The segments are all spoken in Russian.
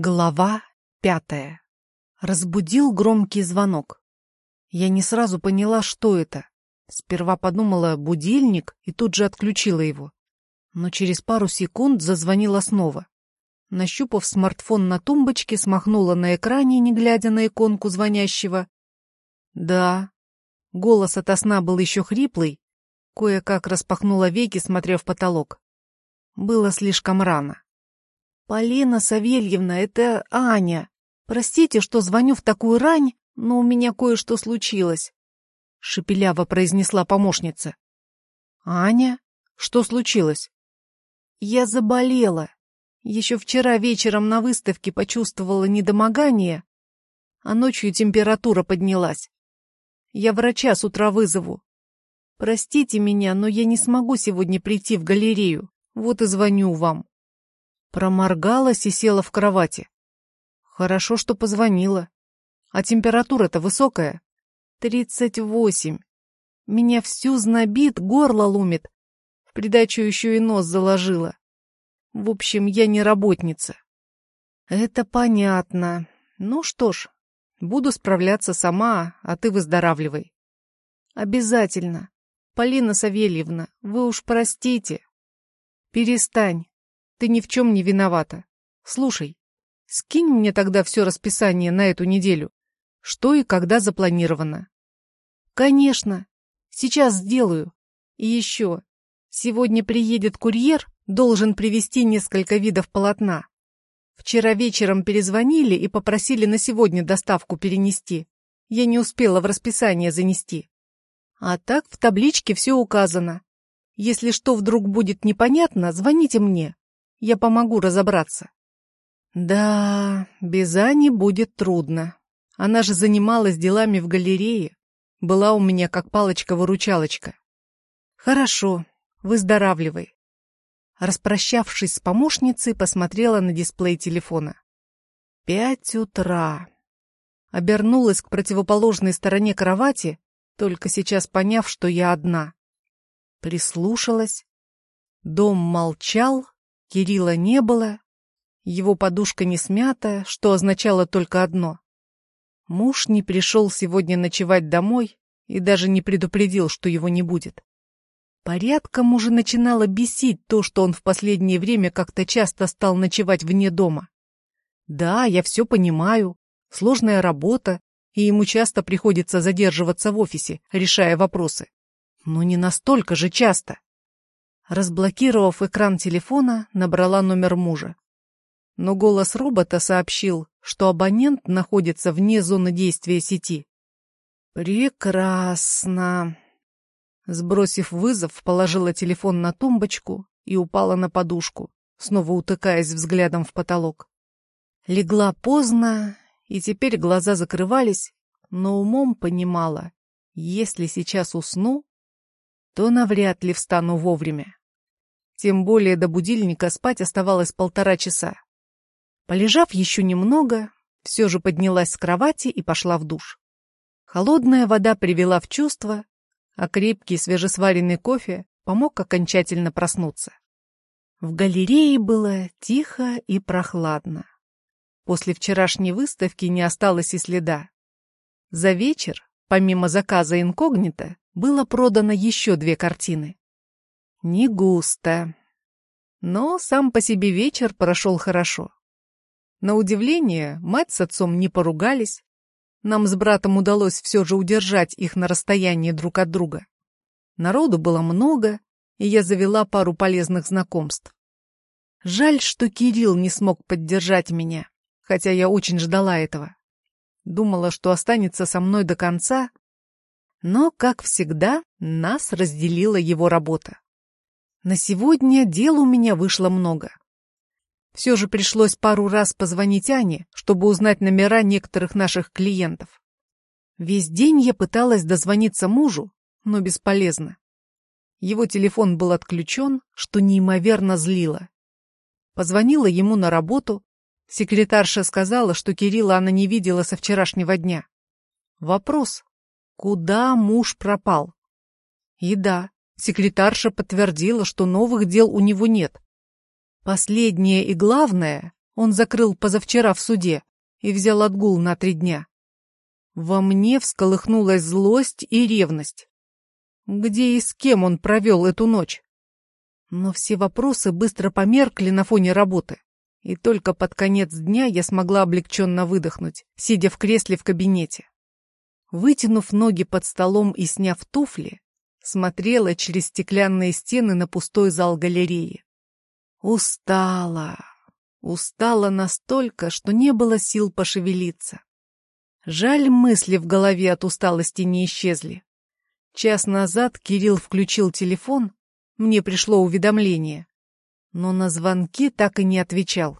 Глава пятая. Разбудил громкий звонок. Я не сразу поняла, что это. Сперва подумала будильник и тут же отключила его. Но через пару секунд зазвонила снова. Нащупав смартфон на тумбочке, смахнула на экране, не глядя на иконку звонящего. Да, голос ото сна был еще хриплый. Кое-как распахнула веки, смотря в потолок. Было слишком рано. «Полина Савельевна, это Аня. Простите, что звоню в такую рань, но у меня кое-что случилось», — шепеляво произнесла помощница. «Аня? Что случилось?» «Я заболела. Еще вчера вечером на выставке почувствовала недомогание, а ночью температура поднялась. Я врача с утра вызову. Простите меня, но я не смогу сегодня прийти в галерею. Вот и звоню вам». Проморгалась и села в кровати. Хорошо, что позвонила. А температура-то высокая. Тридцать восемь. Меня всю знобит, горло ломит. В придачу еще и нос заложила. В общем, я не работница. Это понятно. Ну что ж, буду справляться сама, а ты выздоравливай. Обязательно. Полина Савельевна, вы уж простите. Перестань. Ты ни в чем не виновата. Слушай, скинь мне тогда все расписание на эту неделю. Что и когда запланировано. Конечно. Сейчас сделаю. И еще. Сегодня приедет курьер, должен привезти несколько видов полотна. Вчера вечером перезвонили и попросили на сегодня доставку перенести. Я не успела в расписание занести. А так в табличке все указано. Если что вдруг будет непонятно, звоните мне. Я помогу разобраться. Да, без Ани будет трудно. Она же занималась делами в галерее. Была у меня как палочка-выручалочка. Хорошо, выздоравливай. Распрощавшись с помощницей, посмотрела на дисплей телефона. Пять утра. Обернулась к противоположной стороне кровати, только сейчас поняв, что я одна. Прислушалась. Дом молчал, Кирилла не было, его подушка не смята, что означало только одно. Муж не пришел сегодня ночевать домой и даже не предупредил, что его не будет. Порядком уже начинало бесить то, что он в последнее время как-то часто стал ночевать вне дома. Да, я все понимаю, сложная работа, и ему часто приходится задерживаться в офисе, решая вопросы. Но не настолько же часто. Разблокировав экран телефона, набрала номер мужа. Но голос робота сообщил, что абонент находится вне зоны действия сети. «Прекрасно!» Сбросив вызов, положила телефон на тумбочку и упала на подушку, снова утыкаясь взглядом в потолок. Легла поздно, и теперь глаза закрывались, но умом понимала, если сейчас усну, то навряд ли встану вовремя. Тем более до будильника спать оставалось полтора часа. Полежав еще немного, все же поднялась с кровати и пошла в душ. Холодная вода привела в чувство, а крепкий свежесваренный кофе помог окончательно проснуться. В галерее было тихо и прохладно. После вчерашней выставки не осталось и следа. За вечер, помимо заказа инкогнито, было продано еще две картины. Не густо. Но сам по себе вечер прошел хорошо. На удивление, мать с отцом не поругались. Нам с братом удалось все же удержать их на расстоянии друг от друга. Народу было много, и я завела пару полезных знакомств. Жаль, что Кирилл не смог поддержать меня, хотя я очень ждала этого. Думала, что останется со мной до конца, но, как всегда, нас разделила его работа. На сегодня дел у меня вышло много. Все же пришлось пару раз позвонить Ане, чтобы узнать номера некоторых наших клиентов. Весь день я пыталась дозвониться мужу, но бесполезно. Его телефон был отключен, что неимоверно злило. Позвонила ему на работу. Секретарша сказала, что Кирилла она не видела со вчерашнего дня. Вопрос, куда муж пропал? И да, Секретарша подтвердила, что новых дел у него нет. Последнее и главное, он закрыл позавчера в суде и взял отгул на три дня. Во мне всколыхнулась злость и ревность. Где и с кем он провел эту ночь? Но все вопросы быстро померкли на фоне работы. И только под конец дня я смогла облегченно выдохнуть, сидя в кресле в кабинете. Вытянув ноги под столом и сняв туфли, смотрела через стеклянные стены на пустой зал галереи. Устала, устала настолько, что не было сил пошевелиться. Жаль, мысли в голове от усталости не исчезли. Час назад Кирилл включил телефон, мне пришло уведомление, но на звонки так и не отвечал.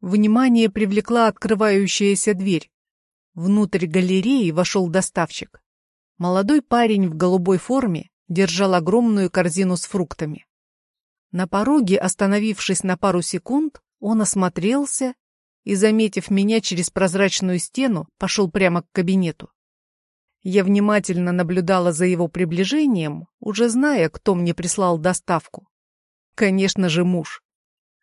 Внимание привлекла открывающаяся дверь. Внутрь галереи вошел доставщик. Молодой парень в голубой форме держал огромную корзину с фруктами. На пороге, остановившись на пару секунд, он осмотрелся и, заметив меня через прозрачную стену, пошел прямо к кабинету. Я внимательно наблюдала за его приближением, уже зная, кто мне прислал доставку. Конечно же, муж.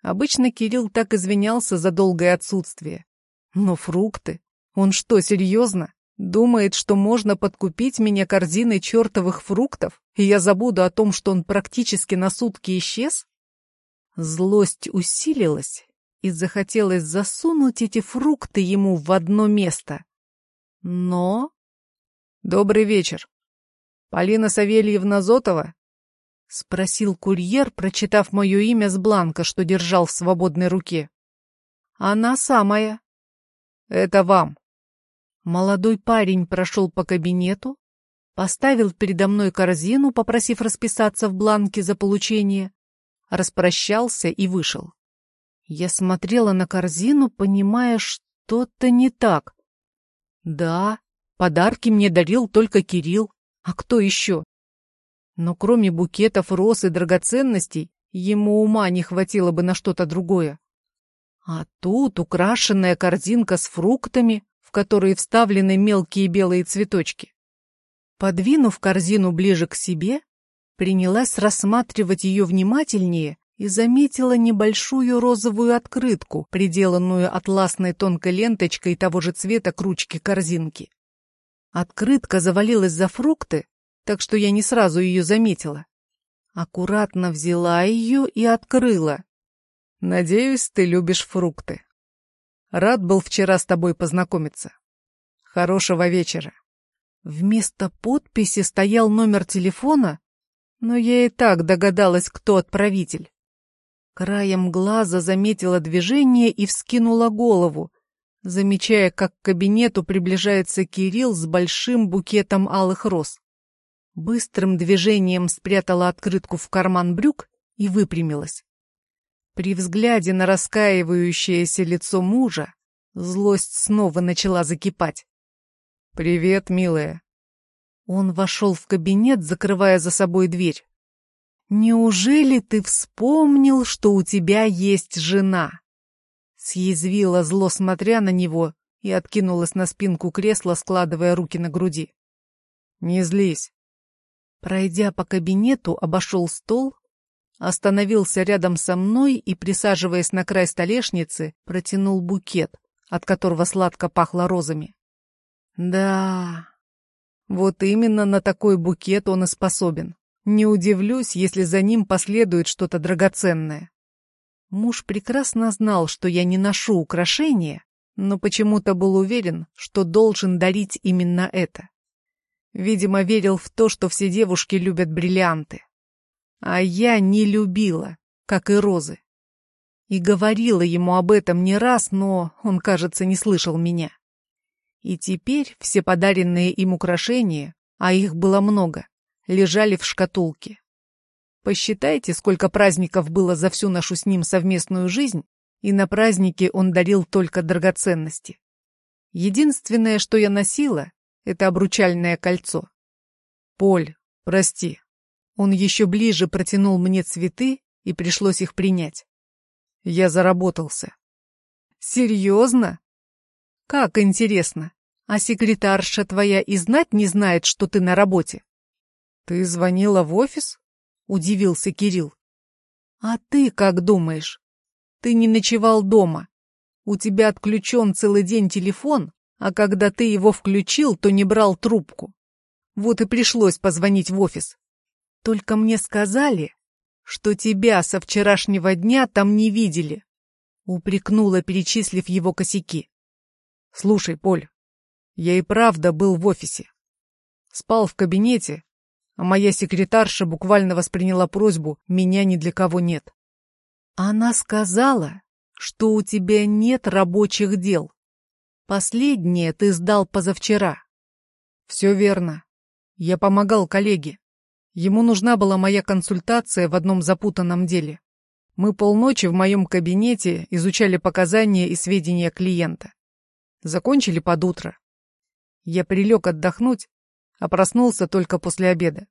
Обычно Кирилл так извинялся за долгое отсутствие. Но фрукты? Он что, серьезно? Думает, что можно подкупить меня корзиной чертовых фруктов, и я забуду о том, что он практически на сутки исчез? Злость усилилась, и захотелось засунуть эти фрукты ему в одно место. Но... Добрый вечер. Полина Савельевна Зотова? Спросил курьер, прочитав мое имя с бланка, что держал в свободной руке. Она самая. Это вам. Молодой парень прошел по кабинету, поставил передо мной корзину, попросив расписаться в бланке за получение, распрощался и вышел. Я смотрела на корзину, понимая, что-то не так. Да, подарки мне дарил только Кирилл, а кто еще? Но кроме букетов, роз и драгоценностей, ему ума не хватило бы на что-то другое. А тут украшенная корзинка с фруктами, которые вставлены мелкие белые цветочки. Подвинув корзину ближе к себе, принялась рассматривать ее внимательнее и заметила небольшую розовую открытку, приделанную атласной тонкой ленточкой того же цвета к ручке корзинки. Открытка завалилась за фрукты, так что я не сразу ее заметила. Аккуратно взяла ее и открыла. «Надеюсь, ты любишь фрукты». Рад был вчера с тобой познакомиться. Хорошего вечера. Вместо подписи стоял номер телефона, но я и так догадалась, кто отправитель. Краем глаза заметила движение и вскинула голову, замечая, как к кабинету приближается Кирилл с большим букетом алых роз. Быстрым движением спрятала открытку в карман брюк и выпрямилась. При взгляде на раскаивающееся лицо мужа злость снова начала закипать. «Привет, милая». Он вошел в кабинет, закрывая за собой дверь. «Неужели ты вспомнил, что у тебя есть жена?» Съязвила зло, смотря на него, и откинулась на спинку кресла, складывая руки на груди. «Не злись». Пройдя по кабинету, обошел стол, остановился рядом со мной и, присаживаясь на край столешницы, протянул букет, от которого сладко пахло розами. Да, вот именно на такой букет он и способен. Не удивлюсь, если за ним последует что-то драгоценное. Муж прекрасно знал, что я не ношу украшения, но почему-то был уверен, что должен дарить именно это. Видимо, верил в то, что все девушки любят бриллианты. А я не любила, как и розы. И говорила ему об этом не раз, но он, кажется, не слышал меня. И теперь все подаренные им украшения, а их было много, лежали в шкатулке. Посчитайте, сколько праздников было за всю нашу с ним совместную жизнь, и на празднике он дарил только драгоценности. Единственное, что я носила, это обручальное кольцо. Поль, прости, он еще ближе протянул мне цветы, и пришлось их принять. Я заработался. Серьезно? Как интересно. А секретарша твоя и знать не знает, что ты на работе? Ты звонила в офис? Удивился Кирилл. А ты как думаешь? Ты не ночевал дома. У тебя отключен целый день телефон, а когда ты его включил, то не брал трубку. Вот и пришлось позвонить в офис. Только мне сказали, что тебя со вчерашнего дня там не видели. Упрекнула, перечислив его косяки. Слушай, Поль, я и правда был в офисе. Спал в кабинете, а моя секретарша буквально восприняла просьбу «меня ни для кого нет». Она сказала, что у тебя нет рабочих дел. Последнее ты сдал позавчера. Все верно. Я помогал коллеге. Ему нужна была моя консультация в одном запутанном деле. Мы полночи в моем кабинете изучали показания и сведения клиента. Закончили под утро. Я прилег отдохнуть, а проснулся только после обеда.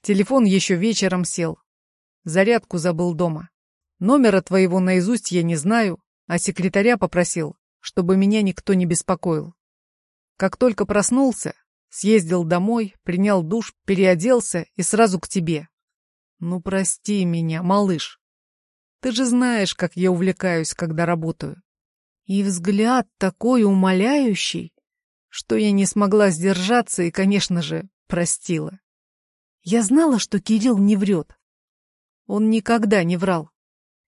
Телефон еще вечером сел. Зарядку забыл дома. Номера твоего наизусть я не знаю, а секретаря попросил, чтобы меня никто не беспокоил. Как только проснулся, съездил домой, принял душ, переоделся и сразу к тебе. Ну, прости меня, малыш. Ты же знаешь, как я увлекаюсь, когда работаю. И взгляд такой умоляющий, что я не смогла сдержаться и, конечно же, простила. Я знала, что Кирилл не врет. Он никогда не врал.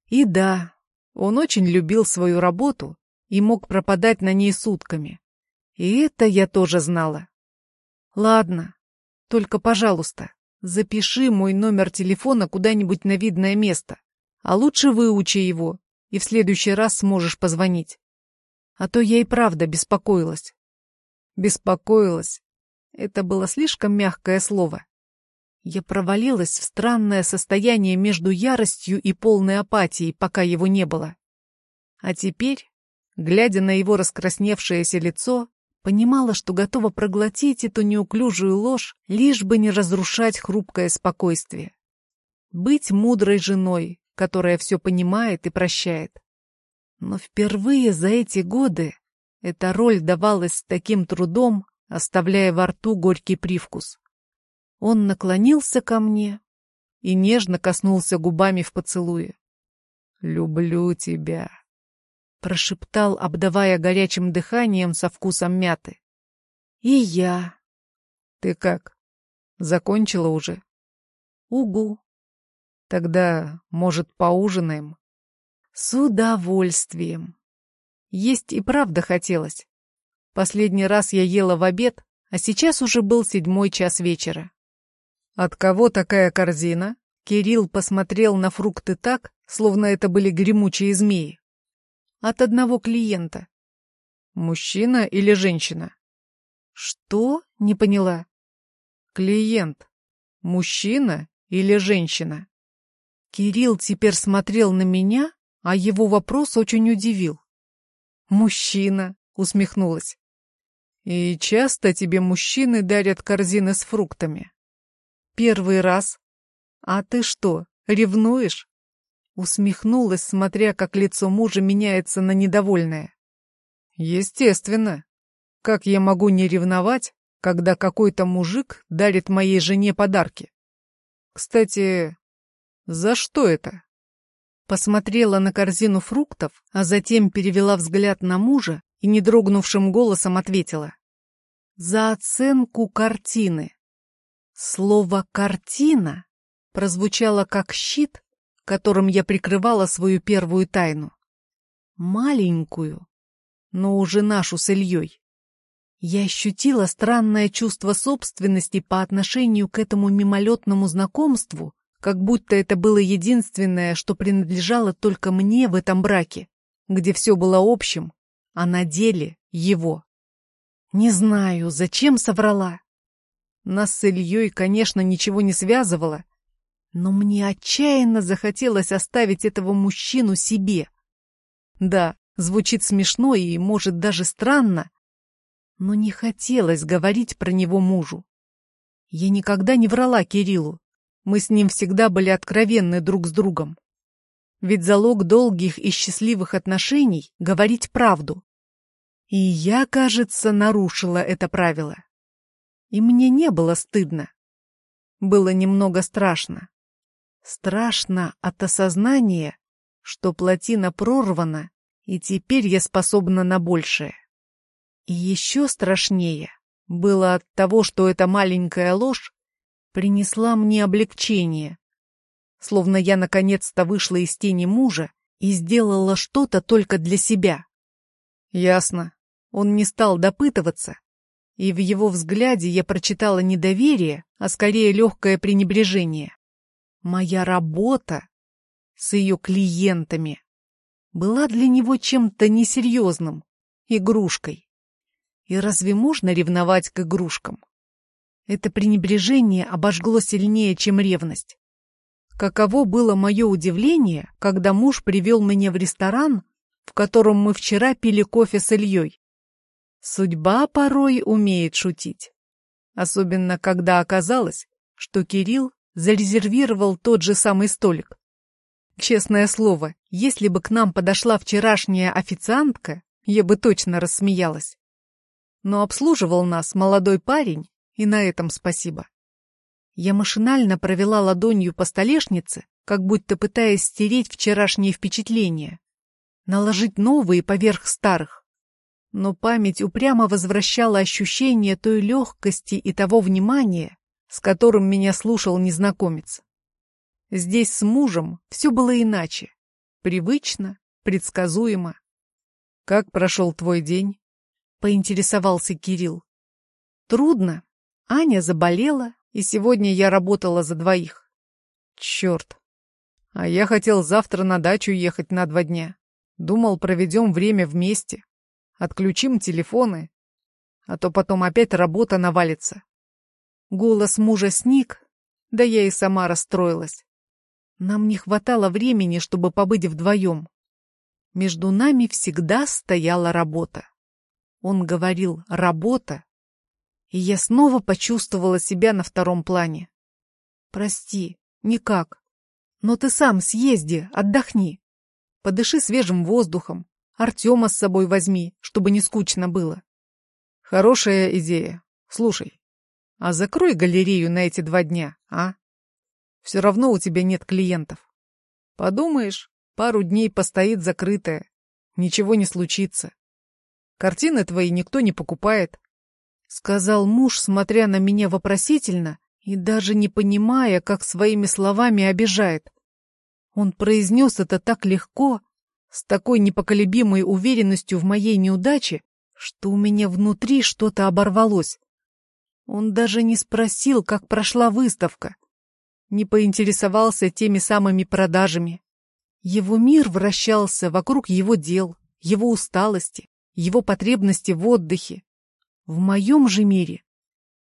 И да, он очень любил свою работу и мог пропадать на ней сутками. И это я тоже знала. Ладно, только, пожалуйста, запиши мой номер телефона куда-нибудь на видное место, а лучше выучи его, и в следующий раз сможешь позвонить. А то я и правда беспокоилась. Беспокоилась. Это было слишком мягкое слово. Я провалилась в странное состояние между яростью и полной апатией, пока его не было. А теперь, глядя на его раскрасневшееся лицо, понимала, что готова проглотить эту неуклюжую ложь, лишь бы не разрушать хрупкое спокойствие. Быть мудрой женой, которая все понимает и прощает. Но впервые за эти годы эта роль давалась с таким трудом, оставляя во рту горький привкус. Он наклонился ко мне и нежно коснулся губами в поцелуе. «Люблю тебя», — прошептал, обдавая горячим дыханием со вкусом мяты. «И я». «Ты как? Закончила уже?» «Угу». «Тогда, может, поужинаем?» «С удовольствием». Есть и правда хотелось. Последний раз я ела в обед, а сейчас уже был седьмой час вечера. «От кого такая корзина?» Кирилл посмотрел на фрукты так, словно это были гремучие змеи. «От одного клиента». «Мужчина или женщина?» «Что?» — не поняла. «Клиент. Мужчина или женщина?» Кирилл теперь смотрел на меня, а его вопрос очень удивил. «Мужчина», — усмехнулась. «И часто тебе мужчины дарят корзины с фруктами?» Первый раз. А ты что, ревнуешь? Усмехнулась, смотря, как лицо мужа меняется на недовольное. Естественно. Как я могу не ревновать, когда какой-то мужик дарит моей жене подарки? Кстати, за что это? Посмотрела на корзину фруктов, а затем перевела взгляд на мужа и недрогнувшим голосом ответила. За оценку картины. Слово «картина» прозвучало как щит, которым я прикрывала свою первую тайну. Маленькую, но уже нашу с Ильей. Я ощутила странное чувство собственности по отношению к этому мимолетному знакомству, как будто это было единственное, что принадлежало только мне в этом браке, где все было общим, а на деле его. Не знаю, зачем соврала. Нас с Ильей, конечно, ничего не связывало, но мне отчаянно захотелось оставить этого мужчину себе. Да, звучит смешно и, может, даже странно, но не хотелось говорить про него мужу. Я никогда не врала Кириллу. Мы с ним всегда были откровенны друг с другом. Ведь залог долгих и счастливых отношений — говорить правду. И я, кажется, нарушила это правило. И мне не было стыдно. Было немного страшно. Страшно от осознания, что плотина прорвана, и теперь я способна на большее. И еще страшнее было от того, что эта маленькая ложь принесла мне облегчение, словно я наконец-то вышла из тени мужа и сделала что-то только для себя. Ясно. Он не стал допытываться, и в его взгляде я прочитала не доверие, а скорее легкое пренебрежение. Моя работа с ее клиентами была для него чем-то несерьезным, игрушкой. И разве можно ревновать к игрушкам? Это пренебрежение обожгло сильнее, чем ревность. Каково было мое удивление, когда муж привел меня в ресторан, в котором мы вчера пили кофе с Ильей. Судьба порой умеет шутить. Особенно, когда оказалось, что Кирилл зарезервировал тот же самый столик. Честное слово, если бы к нам подошла вчерашняя официантка, я бы точно рассмеялась. Но обслуживал нас молодой парень, и на этом спасибо. Я машинально провела ладонью по столешнице, как будто пытаясь стереть вчерашние впечатления, наложить новые поверх старых но память упрямо возвращала ощущение той легкости и того внимания, с которым меня слушал незнакомец. Здесь с мужем все было иначе. Привычно, предсказуемо. «Как прошел твой день?» — поинтересовался Кирилл. «Трудно. Аня заболела, и сегодня я работала за двоих». «Черт! А я хотел завтра на дачу ехать на два дня. Думал, проведем время вместе. Отключим телефоны, а то потом опять работа навалится. Голос мужа сник, да я и сама расстроилась. Нам не хватало времени, чтобы побыть вдвоем. Между нами всегда стояла работа. Он говорил «работа», и я снова почувствовала себя на втором плане. «Прости, никак. Но ты сам съезди, отдохни. Подыши свежим воздухом, Артема с собой возьми, чтобы не скучно было. Хорошая идея. Слушай, а закрой галерею на эти два дня, а? Все равно у тебя нет клиентов. Подумаешь, пару дней постоит закрытая. Ничего не случится. Картины твои никто не покупает. Сказал муж, смотря на меня вопросительно и даже не понимая, как своими словами обижает. Он произнес это так легко, с такой непоколебимой уверенностью в моей неудаче, что у меня внутри что-то оборвалось. Он даже не спросил, как прошла выставка, не поинтересовался теми самыми продажами. Его мир вращался вокруг его дел, его усталости, его потребности в отдыхе. В моем же мире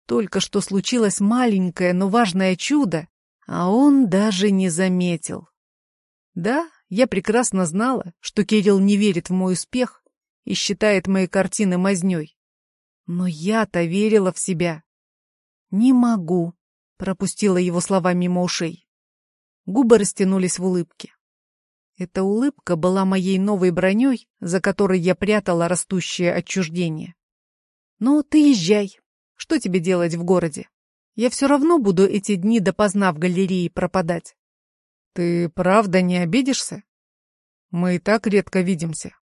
только что случилось маленькое, но важное чудо, а он даже не заметил. Да, я прекрасно знала, что Кирилл не верит в мой успех и считает мои картины мазнёй. Но я-то верила в себя. «Не могу», — пропустила его слова мимо ушей. Губы растянулись в улыбке. Эта улыбка была моей новой броней, за которой я прятала растущее отчуждение. «Ну, ты езжай. Что тебе делать в городе? Я все равно буду эти дни допоздна в галерее пропадать. Ты правда не обидишься? Мы и так редко видимся.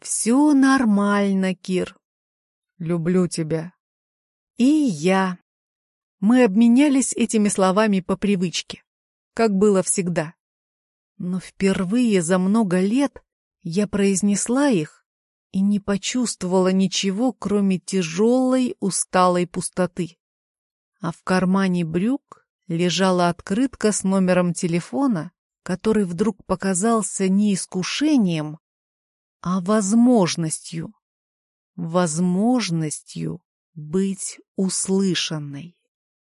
Все нормально, Кир. Люблю тебя. И я. Мы обменялись этими словами по привычке, как было всегда. Но впервые за много лет я произнесла их и не почувствовала ничего, кроме тяжелой, усталой пустоты. А в кармане брюк лежала открытка с номером телефона, который вдруг показался не искушением, а возможностью. Возможностью быть услышанной.